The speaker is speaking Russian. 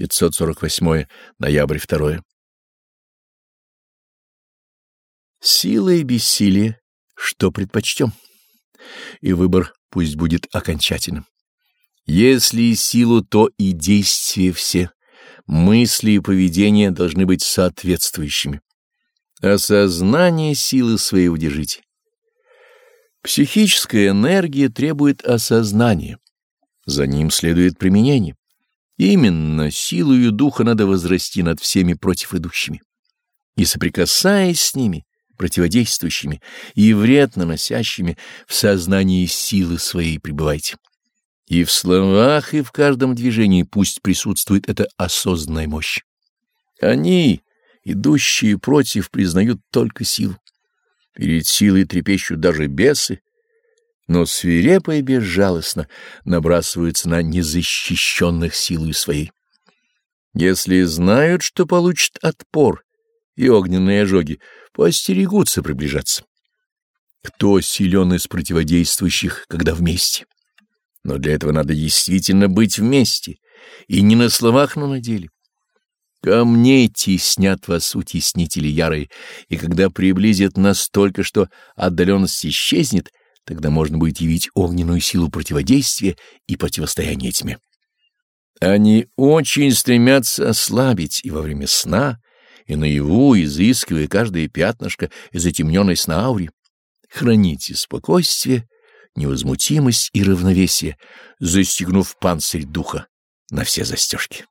548 ноябрь 2. Сила и бессилие, что предпочтем? И выбор пусть будет окончательным. Если и силу, то и действия все, мысли и поведение должны быть соответствующими. Осознание силы своей удержите. Психическая энергия требует осознания. За ним следует применение. Именно силою духа надо возрасти над всеми против идущими. И соприкасаясь с ними, противодействующими и вред наносящими, в сознании силы своей пребывайте. И в словах, и в каждом движении пусть присутствует эта осознанная мощь. Они, идущие против, признают только силу. Перед силой трепещут даже бесы, но свирепо и безжалостно набрасываются на незащищенных силой своей. Если знают, что получат отпор и огненные ожоги, поостерегутся приближаться. Кто силен из противодействующих, когда вместе? Но для этого надо действительно быть вместе, и не на словах, но на деле. Камней теснят вас утеснители ярые, и когда приблизят настолько, что отдаленность исчезнет, тогда можно будет явить огненную силу противодействия и противостояния тьме. Они очень стремятся ослабить и во время сна, и наяву, изыскивая каждое пятнышко затемненной сна аури. Храните спокойствие, невозмутимость и равновесие, застегнув панцирь духа на все застежки.